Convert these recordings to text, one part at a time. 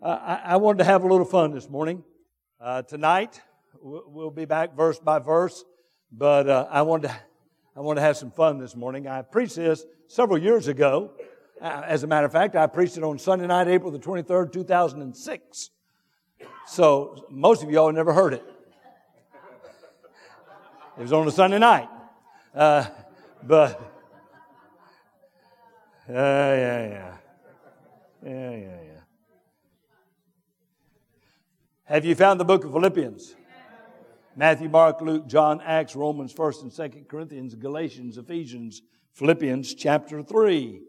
Uh, I, I, wanted to have a little fun this morning. Uh, tonight, we'll be back verse by verse, but uh, I wanted to, I wanted to have some fun this morning. I preached this several years ago. Uh, as a matter of fact, I preached it on Sunday night, April the 23rd, 2006. So most of y'all never heard it. It was on a Sunday night. Uh, but, uh, yeah, yeah. Yeah, yeah, yeah. Have you found the book of Philippians? Matthew, Mark, Luke, John, Acts, Romans, 1st and 2nd Corinthians, Galatians, Ephesians, Philippians, chapter 3.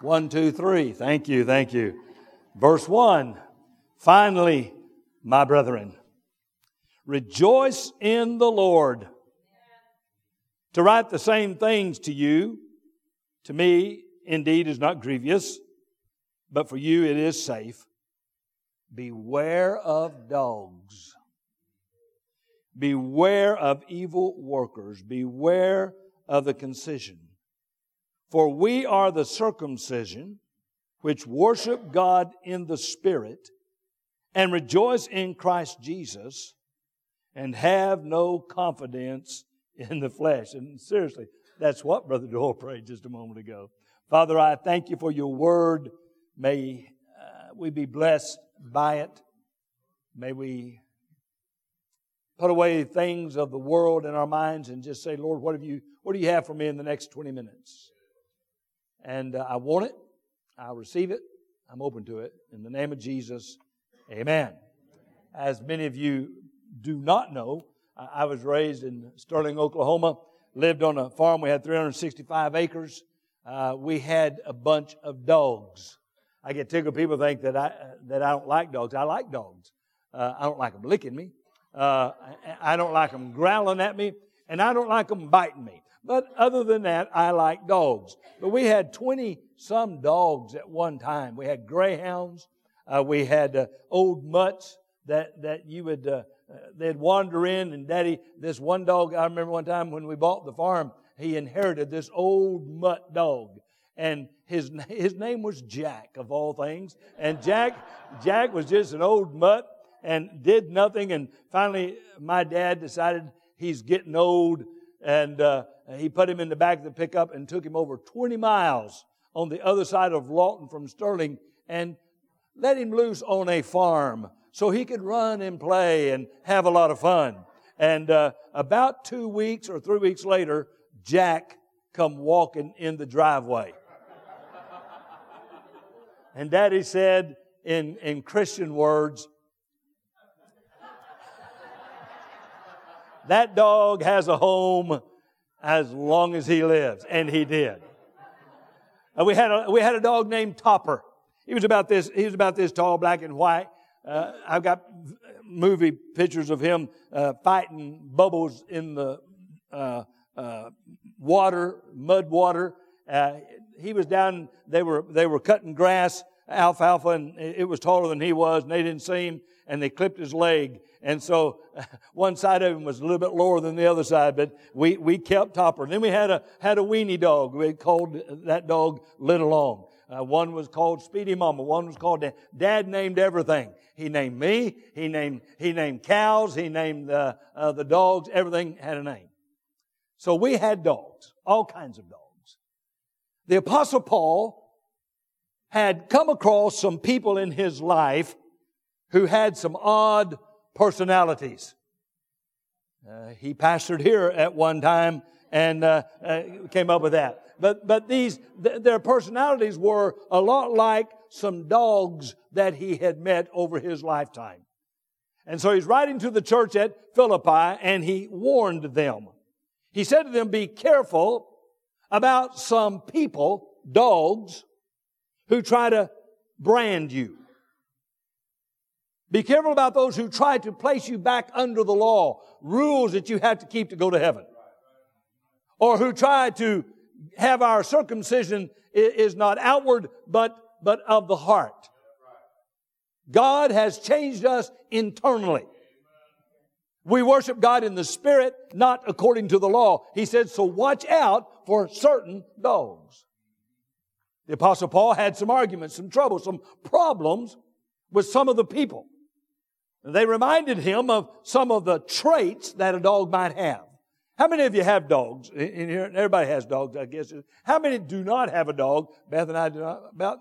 1, 2, 3. Thank you, thank you. Verse 1. Finally, my brethren, rejoice in the Lord. To write the same things to you, to me, indeed, is not grievous but for you it is safe. Beware of dogs. Beware of evil workers. Beware of the concision. For we are the circumcision which worship God in the Spirit and rejoice in Christ Jesus and have no confidence in the flesh. And seriously, that's what Brother Doyle prayed just a moment ago. Father, I thank you for your word. May uh, we be blessed by it. May we put away things of the world in our minds and just say, Lord, what have you, what do you have for me in the next 20 minutes? And uh, I want it. I'll receive it. I'm open to it. In the name of Jesus, amen. As many of you do not know, I was raised in Sterling, Oklahoma, lived on a farm. We had 365 acres. Uh, we had a bunch of dogs. I get tickled. People think that I that I don't like dogs. I like dogs. Uh, I don't like them licking me. Uh, I don't like them growling at me, and I don't like them biting me. But other than that, I like dogs. But we had 20 some dogs at one time. We had greyhounds. Uh, we had uh, old mutts that, that you would, uh, they'd wander in and daddy, this one dog, I remember one time when we bought the farm, he inherited this old mutt dog and his, his name was Jack, of all things. And Jack, Jack was just an old mutt and did nothing. And finally, my dad decided he's getting old, and uh, he put him in the back of the pickup and took him over 20 miles on the other side of Lawton from Sterling and let him loose on a farm so he could run and play and have a lot of fun. And uh, about two weeks or three weeks later, Jack come walking in the driveway. And daddy said in, in Christian words, that dog has a home as long as he lives. And he did. Uh, we, had a, we had a dog named Topper. He was about this, he was about this tall, black and white. Uh, I've got movie pictures of him uh, fighting bubbles in the uh, uh, water, mud water. He was down, they were, they were cutting grass, alfalfa, and it was taller than he was, and they didn't see him, and they clipped his leg. And so one side of him was a little bit lower than the other side, but we, we kept Topper. And then we had a, had a weenie dog. We called that dog Little Long. Uh, one was called Speedy Mama. One was called Dad. Dad named everything. He named me. He named, he named cows. He named uh, uh, the dogs. Everything had a name. So we had dogs, all kinds of dogs. The apostle Paul had come across some people in his life who had some odd personalities. Uh, he pastored here at one time and uh, uh, came up with that. But but these th- their personalities were a lot like some dogs that he had met over his lifetime. And so he's writing to the church at Philippi and he warned them. He said to them, be careful about some people, dogs, who try to brand you. Be careful about those who try to place you back under the law, rules that you have to keep to go to heaven. Or who try to have our circumcision is not outward, but, but of the heart. God has changed us internally. We worship God in the Spirit, not according to the law. He said, so watch out for certain dogs. The apostle Paul had some arguments, some trouble, some problems with some of the people. They reminded him of some of the traits that a dog might have. How many of you have dogs in here? Everybody has dogs, I guess. How many do not have a dog? Beth and I do not. About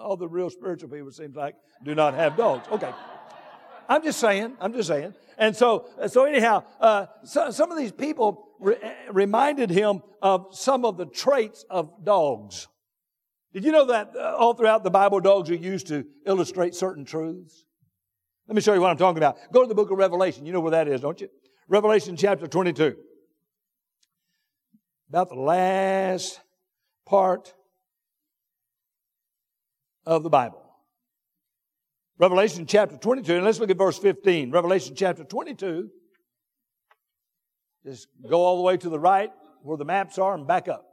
all the real spiritual people, seems like, do not have dogs. Okay. I'm just saying. I'm just saying. And so, so anyhow, uh, so, some of these people re- reminded him of some of the traits of dogs. Did you know that uh, all throughout the Bible, dogs are used to illustrate certain truths? Let me show you what I'm talking about. Go to the book of Revelation. You know where that is, don't you? Revelation chapter 22. About the last part of the Bible. Revelation chapter 22, and let's look at verse 15. Revelation chapter 22. Just go all the way to the right where the maps are and back up.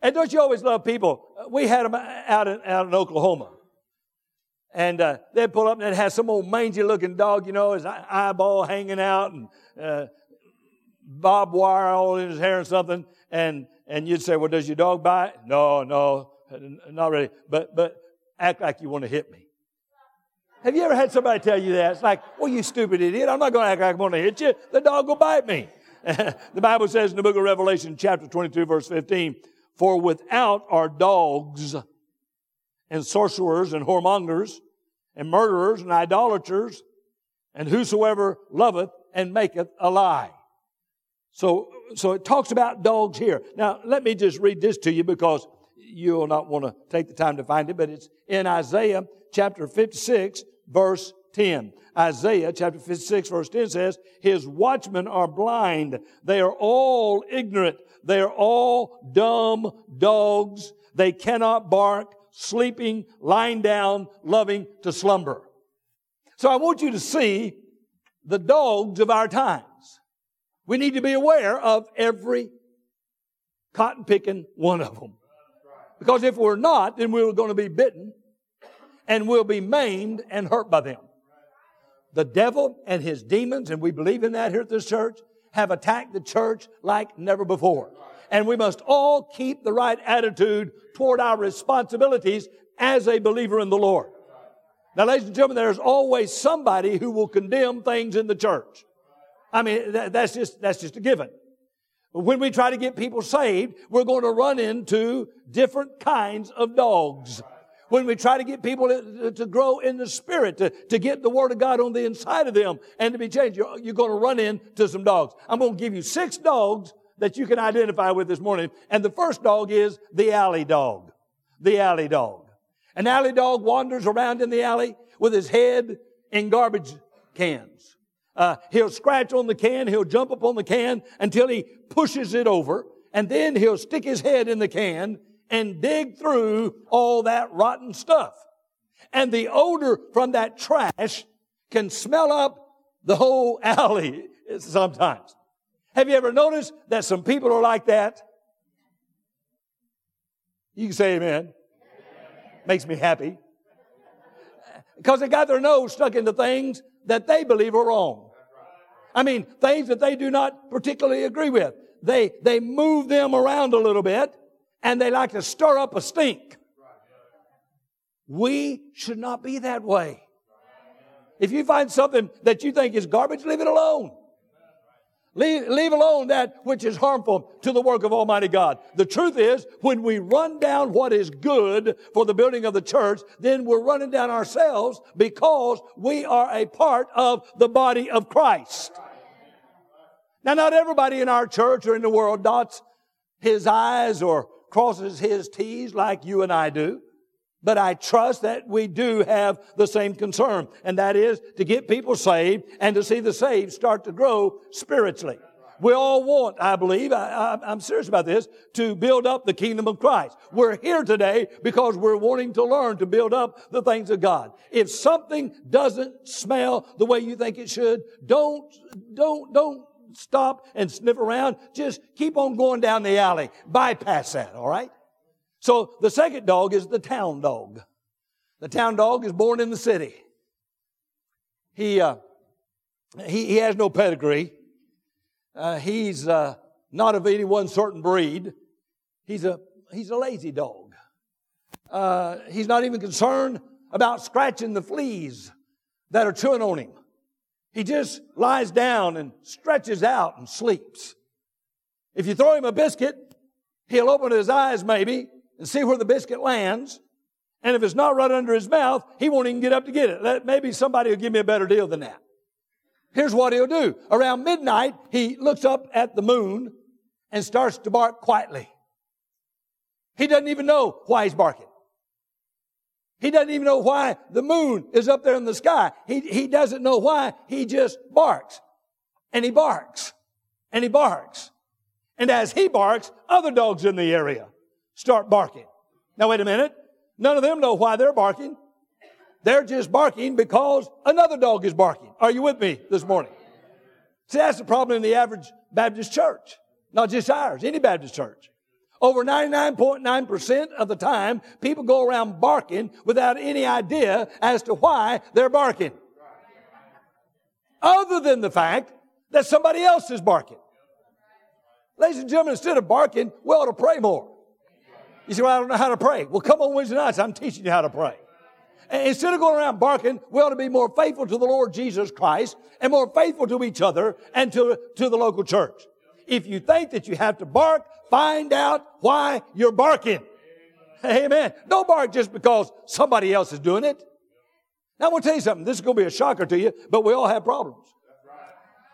And don't you always love people? We had them out in, out in Oklahoma. And uh, they'd pull up and they'd have some old mangy looking dog, you know, his eyeball hanging out and uh, barbed wire all in his hair and something. And, and you'd say, well, does your dog bite? No, no, not really. But, but act like you want to hit me. Have you ever had somebody tell you that? It's like, well, you stupid idiot. I'm not going to act like I'm going to hit you. The dog will bite me. the Bible says in the book of Revelation, chapter 22, verse 15, for without are dogs and sorcerers and whoremongers and murderers and idolaters and whosoever loveth and maketh a lie. So, so it talks about dogs here. Now, let me just read this to you because you'll not want to take the time to find it, but it's in Isaiah chapter 56, verse 10. Isaiah chapter 56, verse 10 says, His watchmen are blind. They are all ignorant. They are all dumb dogs. They cannot bark sleeping, lying down, loving to slumber. So I want you to see the dogs of our times. We need to be aware of every cotton picking one of them. Because if we're not, then we're going to be bitten and we'll be maimed and hurt by them. The devil and his demons, and we believe in that here at this church, have attacked the church like never before and we must all keep the right attitude toward our responsibilities as a believer in the Lord. Now, ladies and gentlemen, there's always somebody who will condemn things in the church. I mean, that's just, that's just a given. When we try to get people saved, we're going to run into different kinds of dogs. When we try to get people to, to grow in the Spirit, to, to get the Word of God on the inside of them and to be changed, you're, you're going to run into some dogs. I'm going to give you six dogs that you can identify with this morning. And the first dog is the alley dog. The alley dog. An alley dog wanders around in the alley with his head in garbage cans. Uh, he'll scratch on the can, he'll jump up on the can until he pushes it over, and then he'll stick his head in the can and dig through all that rotten stuff. And the odor from that trash can smell up the whole alley sometimes. Have you ever noticed that some people are like that? You can say amen. Makes me happy. Because they got their nose stuck into things that they believe are wrong. I mean, things that they do not particularly agree with. They, they move them around a little bit and they like to stir up a stink. We should not be that way. If you find something that you think is garbage, leave it alone. Leave, leave, alone that which is harmful to the work of Almighty God. The truth is, when we run down what is good for the building of the church, then we're running down ourselves because we are a part of the body of Christ. Now, not everybody in our church or in the world dots his I's or crosses his T's like you and I do. But I trust that we do have the same concern, and that is to get people saved and to see the saved start to grow spiritually. We all want, I believe, I, am serious about this, to build up the kingdom of Christ. We're here today because we're wanting to learn to build up the things of God. If something doesn't smell the way you think it should, don't, don't, don't stop and sniff around. Just keep on going down the alley. Bypass that, all right? So the second dog is the town dog. The town dog is born in the city. He, uh, he, he, has no pedigree. Uh, he's uh, not of any one certain breed. He's a, he's a lazy dog. uh, he's not even concerned about scratching the fleas that are chewing on him. He just lies down and stretches out and sleeps. If you throw him a biscuit, he'll open his eyes maybe and see where the biscuit lands. And if it's not right under his mouth, he won't even get up to get it. Maybe somebody will give me a better deal than that. Here's what he'll do. Around midnight, he looks up at the moon and starts to bark quietly. He doesn't even know why he's barking. He doesn't even know why the moon is up there in the sky. He, he doesn't know why. He just barks. And he barks. And he barks. And as he barks, other dogs in the area start barking. Now wait a minute. None of them know why they're barking. They're just barking because another dog is barking. Are you with me this morning? See, that's the problem in the average Baptist church. Not just ours, any Baptist church. Over 99.9% of the time, people go around barking without any idea as to why they're barking. Other than the fact that somebody else is barking. Ladies and gentlemen, instead of barking, we ought to pray more. You say, well, I don't know how to pray. Well, come on Wednesday nights. I'm teaching you how to pray. And instead of going around barking, we ought to be more faithful to the Lord Jesus Christ and more faithful to each other and to, to the local church. If you think that you have to bark, find out why you're barking. Amen. Don't bark just because somebody else is doing it. Now I'm going to tell you something. This is going to be a shocker to you, but we all have problems.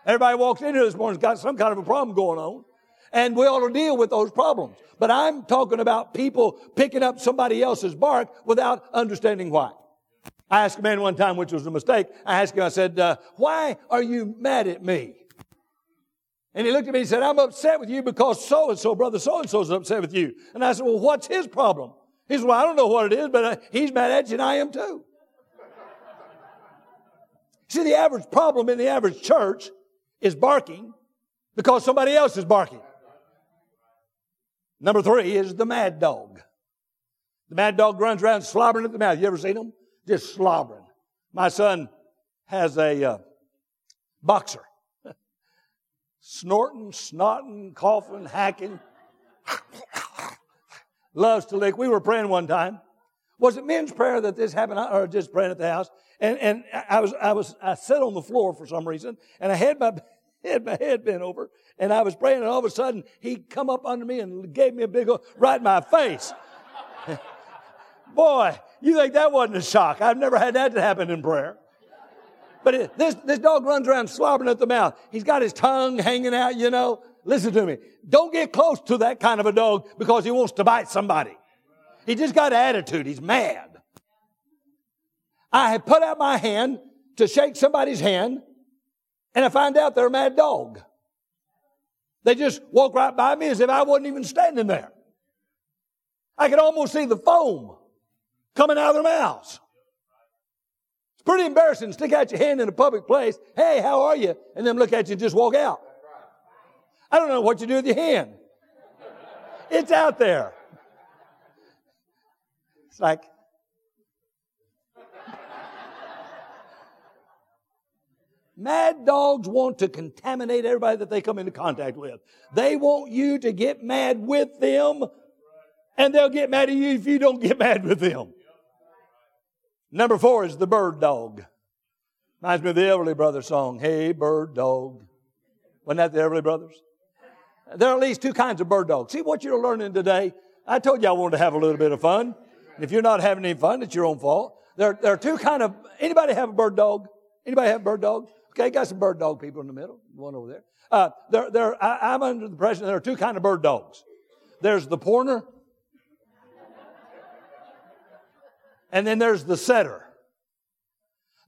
Everybody walks in here this morning's got some kind of a problem going on. And we ought to deal with those problems. But I'm talking about people picking up somebody else's bark without understanding why. I asked a man one time, which was a mistake. I asked him, I said, uh, why are you mad at me? And he looked at me and said, I'm upset with you because so and so, brother so and so is upset with you. And I said, well, what's his problem? He said, well, I don't know what it is, but uh, he's mad at you and I am too. See, the average problem in the average church is barking because somebody else is barking. Number three is the mad dog. The mad dog runs around slobbering at the mouth. You ever seen him? Just slobbering. My son has a uh, boxer snorting, snotting, coughing, hacking. Loves to lick. We were praying one time. Was it men's prayer that this happened, or just praying at the house? And, and I was, I was, I sat on the floor for some reason, and I had my head, my head bent over, and I was praying, and all of a sudden, he come up under me and gave me a big, right in my face. Boy, you think that wasn't a shock. I've never had that happen in prayer. But it, this, this dog runs around slobbering at the mouth. He's got his tongue hanging out, you know. Listen to me. Don't get close to that kind of a dog because he wants to bite somebody. He just got an attitude. He's mad. I had put out my hand to shake somebody's hand and I find out they're a mad dog. They just walk right by me as if I wasn't even standing there. I could almost see the foam coming out of their mouths It's pretty embarrassing to stick out your hand in a public place. Hey, how are you? And then look at you and just walk out. I don't know what you do with your hand. It's out there. It's like, Mad dogs want to contaminate everybody that they come into contact with. They want you to get mad with them, and they'll get mad at you if you don't get mad with them. Number four is the bird dog. Reminds me of the Everly Brothers song, Hey Bird Dog. Wasn't that the Everly Brothers? There are at least two kinds of bird dogs. See what you're learning today? I told you I wanted to have a little bit of fun. If you're not having any fun, it's your own fault. There, there are two kind of, anybody have a bird dog? Anybody have a bird dog? Okay, got some bird dog people in the middle. One over there. Uh, there, there, I, I'm under the impression there are two kind of bird dogs. There's the pointer and then there's the setter.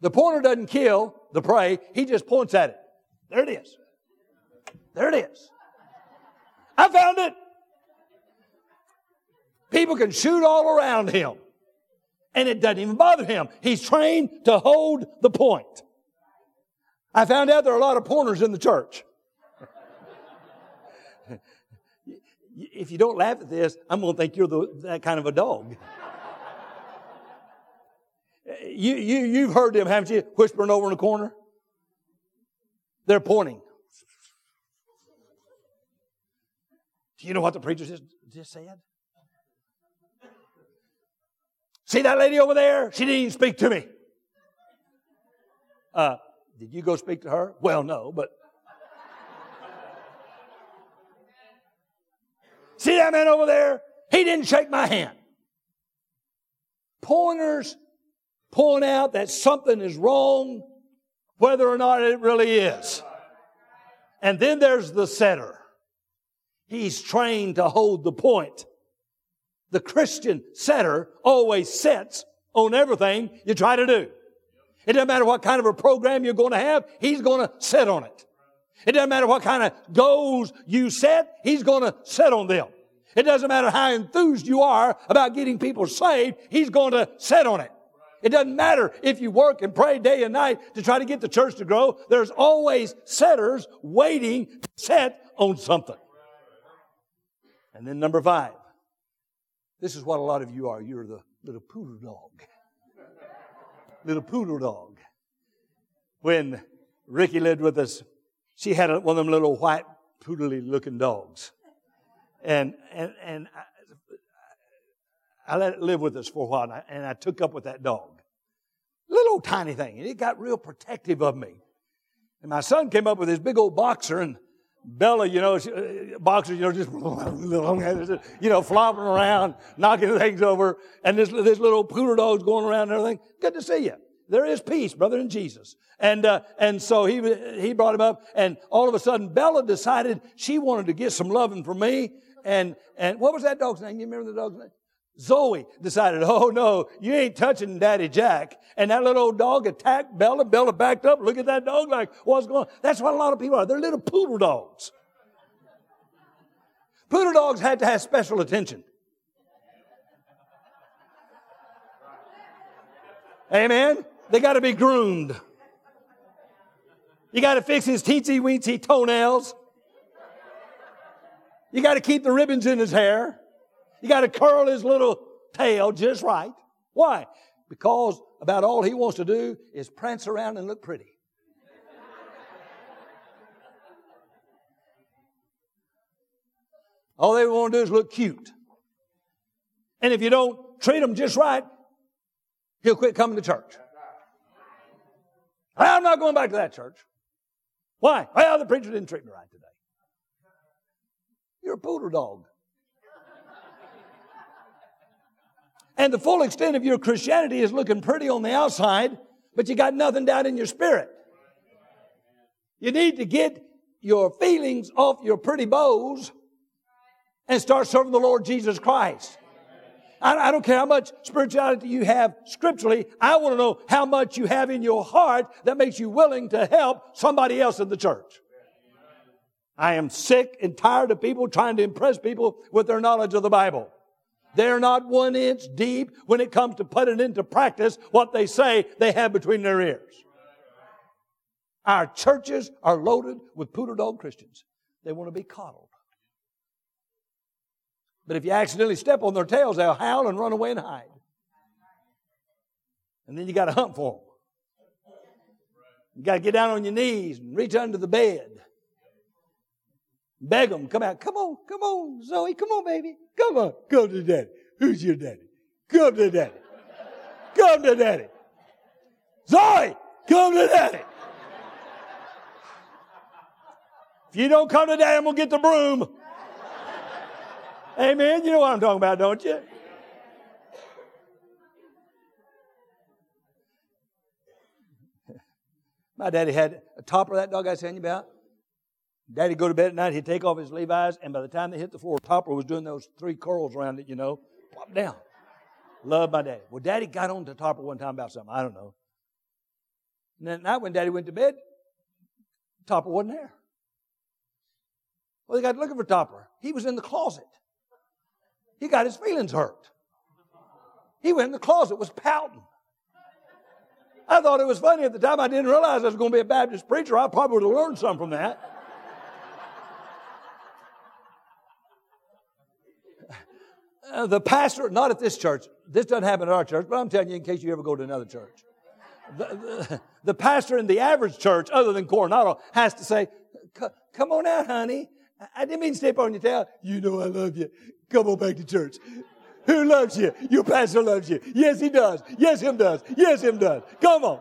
The pointer doesn't kill the prey, he just points at it. There it is. There it is. I found it. People can shoot all around him, and it doesn't even bother him. He's trained to hold the point. I found out there are a lot of pointers in the church. if you don't laugh at this, I'm going to think you're the, that kind of a dog. You, you, you've heard them, haven't you? Whispering over in the corner. They're pointing. Do you know what the preacher just, just said? See that lady over there? She didn't even speak to me. Uh, did you go speak to her? Well, no, but. See that man over there? He didn't shake my hand. Pointers point out that something is wrong, whether or not it really is. And then there's the setter. He's trained to hold the point. The Christian setter always sets on everything you try to do. It doesn't matter what kind of a program you're going to have, he's going to set on it. It doesn't matter what kind of goals you set, he's going to set on them. It doesn't matter how enthused you are about getting people saved, he's going to set on it. It doesn't matter if you work and pray day and night to try to get the church to grow. There's always setters waiting to set on something. And then number five. This is what a lot of you are. You're the little poodle dog. Little poodle dog. When Ricky lived with us, she had one of them little white poodly looking dogs. And, and, and I, I, let it live with us for a while and I, and I took up with that dog. Little tiny thing. And it got real protective of me. And my son came up with his big old boxer and Bella, you know, uh, boxers, you know, just, you know, flopping around, knocking things over, and this, this little poodle dog's going around and everything. Good to see you. There is peace, brother, in Jesus. And, uh, and so he, he brought him up, and all of a sudden, Bella decided she wanted to get some loving from me. And, and what was that dog's name? You remember the dog's name? Zoe decided, oh no, you ain't touching Daddy Jack. And that little old dog attacked Bella. Bella backed up. Look at that dog like, what's going on? That's what a lot of people are. They're little poodle dogs. Poodle dogs had to have special attention. Amen. They got to be groomed. You got to fix his teensy weensy toenails. You got to keep the ribbons in his hair. You got to curl his little tail just right. Why? Because about all he wants to do is prance around and look pretty. All they want to do is look cute. And if you don't treat him just right, he'll quit coming to church. I'm not going back to that church. Why? Well, the preacher didn't treat me right today. You're a poodle dog. And the full extent of your Christianity is looking pretty on the outside, but you got nothing down in your spirit. You need to get your feelings off your pretty bows and start serving the Lord Jesus Christ. I, don't care how much spirituality you have scripturally. I want to know how much you have in your heart that makes you willing to help somebody else in the church. I am sick and tired of people trying to impress people with their knowledge of the Bible. They're not one inch deep when it comes to putting into practice what they say they have between their ears. Our churches are loaded with poodle dog Christians. They want to be coddled. But if you accidentally step on their tails, they'll howl and run away and hide. And then you got to hunt for them. You got to get down on your knees and reach under the bed. Beg them, come out. Come on, come on, Zoe, come on, baby. Come on, come to daddy. Who's your daddy? Come to daddy. Come to daddy. Zoe, come to daddy. If you don't come to daddy, I'm going to get the broom. Amen. You know what I'm talking about, don't you? My daddy had a topper, that dog I was telling you about. Daddy go to bed at night, he'd take off his Levi's, and by the time they hit the floor, Topper was doing those three curls around it, you know, plop down. Love my daddy. Well, Daddy got on to Topper one time about something, I don't know. And that night when Daddy went to bed, Topper wasn't there. Well, they got looking for Topper. He was in the closet. He got his feelings hurt. He went in the closet, was pouting. I thought it was funny at the time. I didn't realize I was going to be a Baptist preacher. I probably would have learned something from that. Uh, the pastor, not at this church, this doesn't happen at our church, but I'm telling you in case you ever go to another church. The, the, the pastor in the average church, other than Coronado, has to say, Come on out, honey. I didn't mean to step on your tail. You know I love you. Come on back to church. Who loves you? Your pastor loves you. Yes, he does. Yes, him does. Yes, him does. Come on.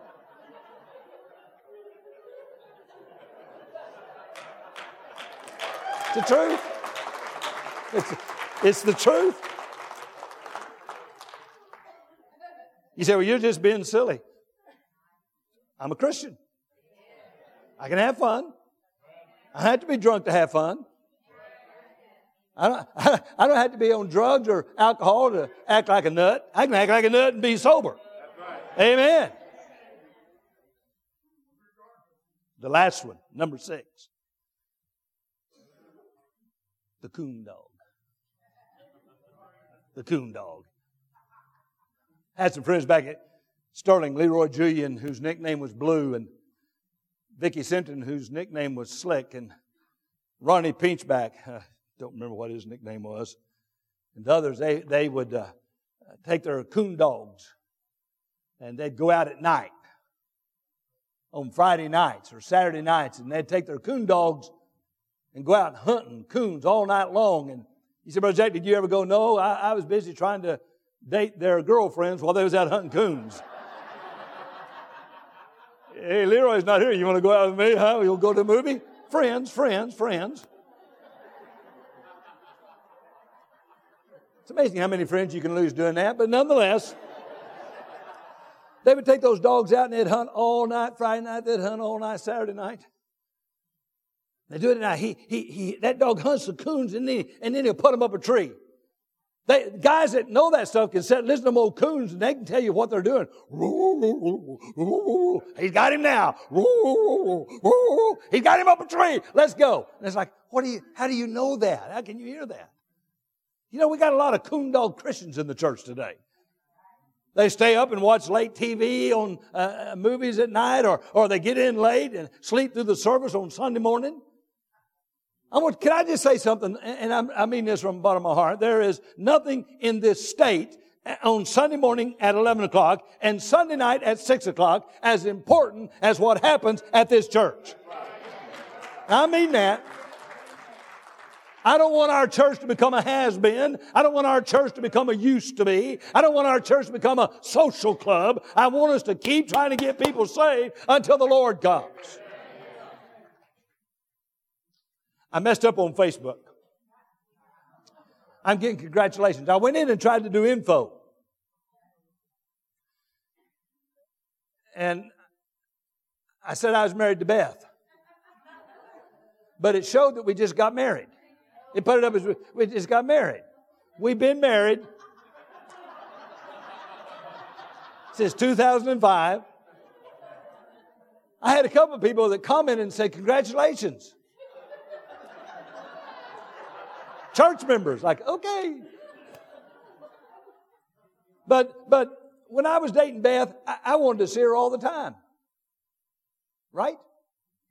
It's the truth. It's, it's the truth. You say, well, you're just being silly. I'm a Christian. I can have fun. I have to be drunk to have fun. I don't, I don't have to be on drugs or alcohol to act like a nut. I can act like a nut and be sober. Amen. The last one, number six. The coon dog. The coon dog. Had some friends back at Sterling, Leroy Julian, whose nickname was Blue, and Vicky Sinton, whose nickname was Slick, and Ronnie Pinchback, uh, don't remember what his nickname was, and the others, they, they would uh, take their coon dogs and they'd go out at night on Friday nights or Saturday nights, and they'd take their coon dogs and go out hunting coons all night long. And he said, Brother Jack, did you ever go? No, I, I was busy trying to date their girlfriends while they was out hunting coons. hey, Leroy's not here. You want to go out with me? Huh? You'll go to a movie? Friends, friends, friends. It's amazing how many friends you can lose doing that, but nonetheless, they would take those dogs out and they'd hunt all night Friday night, they'd hunt all night Saturday night. They do it now. He, he, he, that dog hunts the coons and then, and then he'll put them up a tree. They, guys that know that stuff can sit, listen to them old coons and they can tell you what they're doing. He's got him now. He's got him up a tree. Let's go. And it's like, what do you, how do you know that? How can you hear that? You know, we got a lot of coon dog Christians in the church today. They stay up and watch late TV on uh, movies at night, or, or they get in late and sleep through the service on Sunday morning. I want, can I just say something? And I'm, I mean this from the bottom of my heart. There is nothing in this state uh, on Sunday morning at 11 o'clock and Sunday night at 6 o'clock as important as what happens at this church. I mean that. I don't want our church to become a has been. I don't want our church to become a used to be. I don't want our church to become a social club. I want us to keep trying to get people saved until the Lord comes. I messed up on Facebook. I'm getting congratulations. I went in and tried to do info. And I said I was married to Beth. But it showed that we just got married. It put it up as we just got married. We've been married since 2005. I had a couple of people that commented and said, Congratulations. Church members. Like, okay. But, but when I was dating Beth, I, I wanted to see her all the time. Right?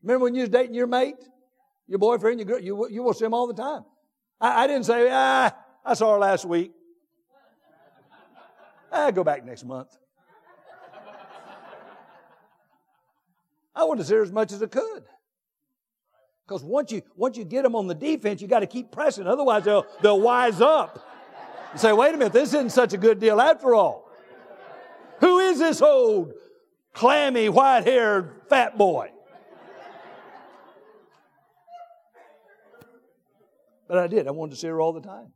Remember when you was dating your mate, your boyfriend, your girl, you, you will see him all the time. I, I didn't say, ah, I saw her last week. I go back next month. I wanted to see her as much as I could. Because once you, once you get them on the defense, you got to keep pressing. Otherwise, they'll, they'll wise up and say, wait a minute, this isn't such a good deal after all. Who is this old, clammy, white haired fat boy? But I did. I wanted to see her all the time.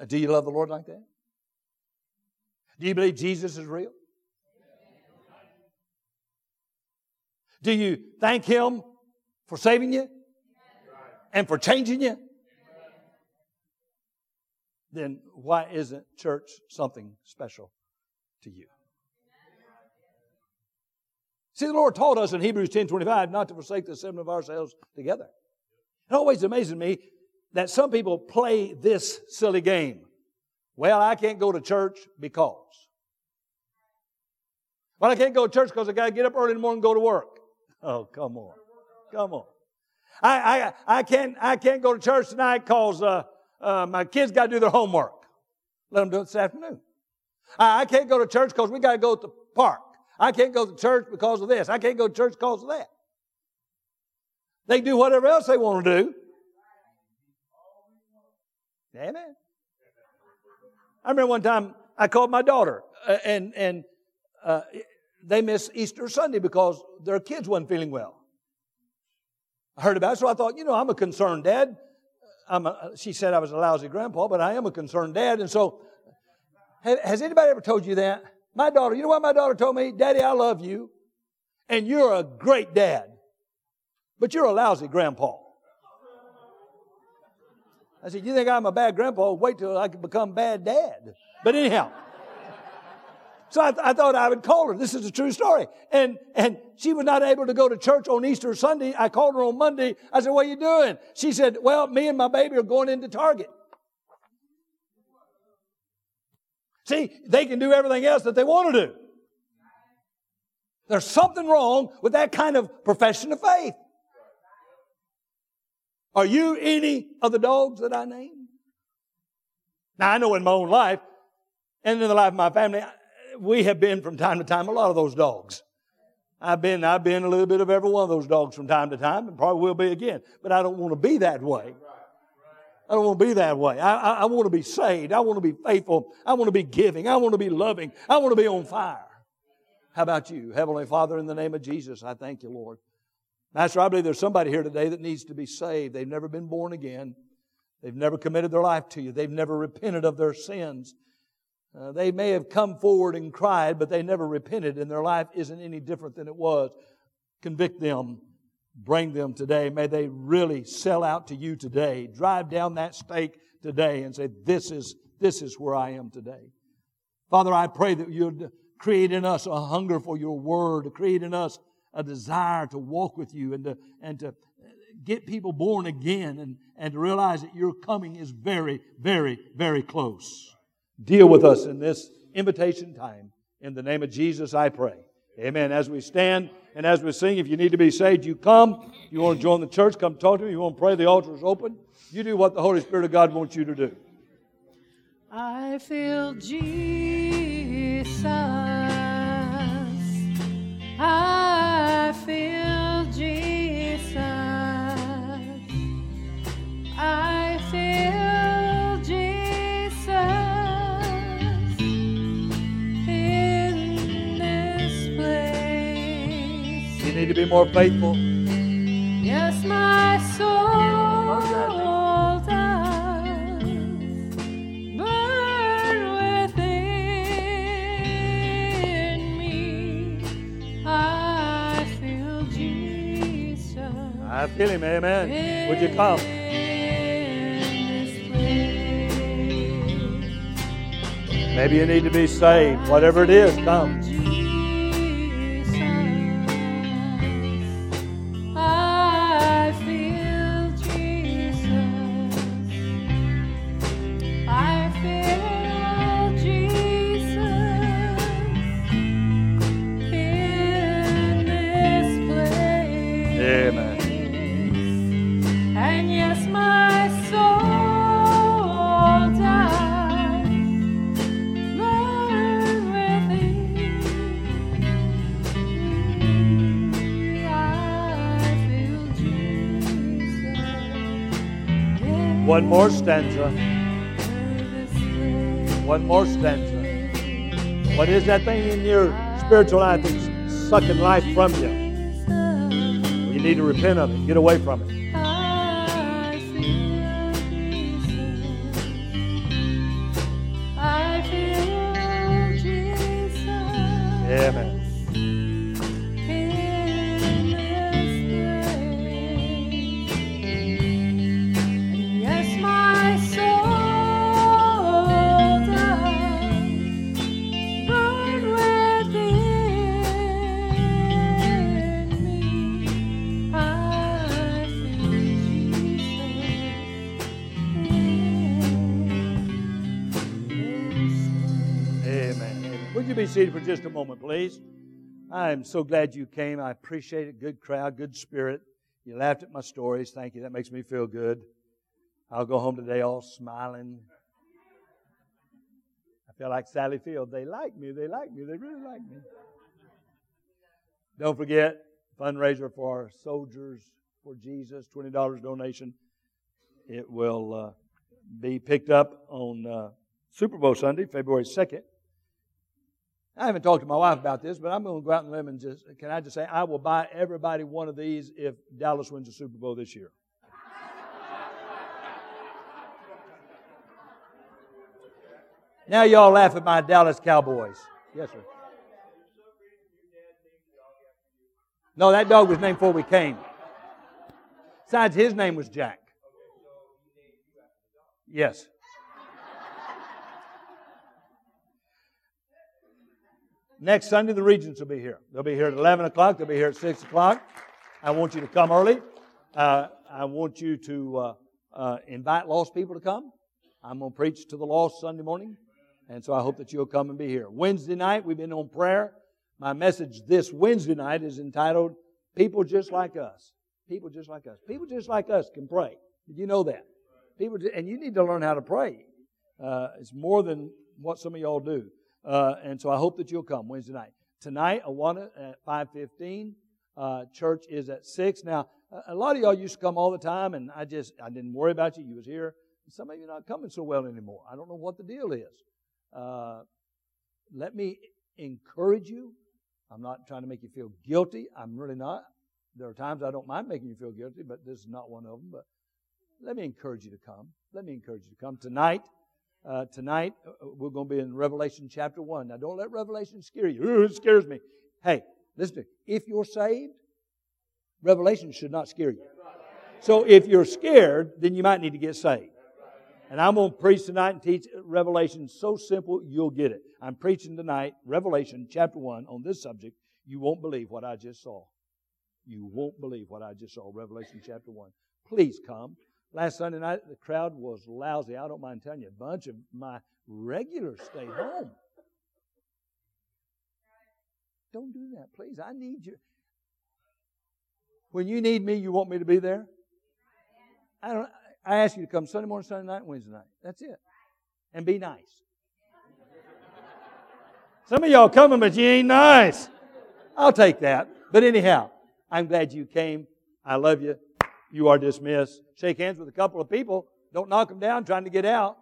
Uh, do you love the Lord like that? Do you believe Jesus is real? Do you thank Him for saving you and for changing you? Then why isn't church something special to you? See, the Lord taught us in Hebrews 10 25 not to forsake the assembly of ourselves together. It always amazes me that some people play this silly game. Well, I can't go to church because. Well, I can't go to church because I got to get up early in the morning and go to work. Oh, come on. Come on. I, I, I, can't, I can't go to church tonight because uh, uh, my kids got to do their homework. Let them do it this afternoon. I, I can't go to church because we got to go to the park. I can't go to church because of this. I can't go to church because of that. They do whatever else they want to do. Amen. I remember one time I called my daughter, uh, and and uh, they missed Easter Sunday because their kids wasn't feeling well. I heard about it, so I thought, you know, I'm a concerned dad. I'm a, she said I was a lousy grandpa, but I am a concerned dad, and so has anybody ever told you that? My daughter, you know what my daughter told me? Daddy, I love you, and you're a great dad, but you're a lousy grandpa. I said, You think I'm a bad grandpa? Wait till I can become bad dad. But anyhow. So I, th- I, thought I would call her. This is a true story. And, and she was not able to go to church on Easter Sunday. I called her on Monday. I said, what are you doing? She said, well, me and my baby are going into Target. See, they can do everything else that they want to do. There's something wrong with that kind of profession of faith. Are you any of the dogs that I named? Now, I know in my own life and in the life of my family, we have been from time to time a lot of those dogs. I've been, I've been a little bit of every one of those dogs from time to time and probably will be again. But I don't want to be that way. I don't want to be that way. I, I, I want to be saved. I want to be faithful. I want to be giving. I want to be loving. I want to be on fire. How about you? Heavenly Father, in the name of Jesus, I thank you, Lord. Master, I believe there's somebody here today that needs to be saved. They've never been born again. They've never committed their life to you. They've never repented of their sins. Uh, they may have come forward and cried, but they never repented, and their life isn't any different than it was. Convict them. Bring them today. May they really sell out to you today. Drive down that stake today and say, This is, this is where I am today. Father, I pray that you'd create in us a hunger for your word, create in us a desire to walk with you and to, and to get people born again and, and to realize that your coming is very, very, very close. Deal with us in this invitation time. In the name of Jesus, I pray. Amen. As we stand and as we sing, if you need to be saved, you come. You want to join the church, come talk to me. You want to pray, the altar is open. You do what the Holy Spirit of God wants you to do. I feel Jesus. I be more faithful. Yes, my soul does burn within me. I feel Jesus. I feel Him. Amen. Would you come? in this place. Maybe you need to be saved. Whatever it is, come. One more stanza. in this place. One more stanza. What is that thing in your spiritual life that's sucking life from you? You need to repent of it. Get away from it. I feel you be seated for just a moment, please? I'm so glad you came. I appreciate it. Good crowd, good spirit. You laughed at my stories. Thank you. That makes me feel good. I'll go home today all smiling. I feel like Sally Field. They like me. They like me. They really like me. Don't forget, fundraiser for soldiers for Jesus, $20 donation. It will uh, be picked up on uh, Super Bowl Sunday, February 2nd. I haven't talked to my wife about this, but I'm going to go out and live and just, can I just say, I will buy everybody one of these if Dallas wins the Super Bowl this year. now y'all laugh at my Dallas Cowboys. Yes, sir. No, that dog was named before we came. Besides, his name was Jack. Yes. Next Sunday, the Regents will be here. They'll be here at 11 o'clock. They'll be here at 6 o'clock. I want you to come early. Uh, I want you to uh, uh, invite lost people to come. I'm going to preach to the lost Sunday morning. And so I hope that you'll come and be here. Wednesday night, we've been on prayer. My message this Wednesday night is entitled People Just Like Us. People just like us. People just like us can pray. Did you know that? People, and you need to learn how to pray. Uh, it's more than what some of y'all do. Uh, and so I hope that you'll come Wednesday night. Tonight, Awana at 5.15. Uh, church is at 6. Now, a lot of y'all used to come all the time, and I just, I didn't worry about you. You was here. Some of you not coming so well anymore. I don't know what the deal is. Uh, let me encourage you. I'm not trying to make you feel guilty. I'm really not. There are times I don't mind making you feel guilty, but this is not one of them. But let me encourage you to come. Let me encourage you to come. Tonight, uh, tonight, uh, uh, we're going to be in Revelation chapter 1. Now, don't let Revelation scare you. Ooh, it scares me. Hey, listen to me. If you're saved, Revelation should not scare you. So if you're scared, then you might need to get saved. And I'm going to preach tonight and teach Revelation so simple you'll get it. I'm preaching tonight, Revelation chapter 1, on this subject. You won't believe what I just saw. You won't believe what I just saw. Revelation chapter 1. Please come. Last Sunday night, the crowd was lousy. I don't mind telling you, a bunch of my regulars stayed home. Don't do that, please. I need you. When you need me, you want me to be there? I don't. I ask you to come Sunday morning, Sunday night, Wednesday night. That's it. And be nice. Some of y'all coming, but you ain't nice. I'll take that. But anyhow, I'm glad you came. I love you. You are dismissed. Shake hands with a couple of people. Don't knock them down trying to get out.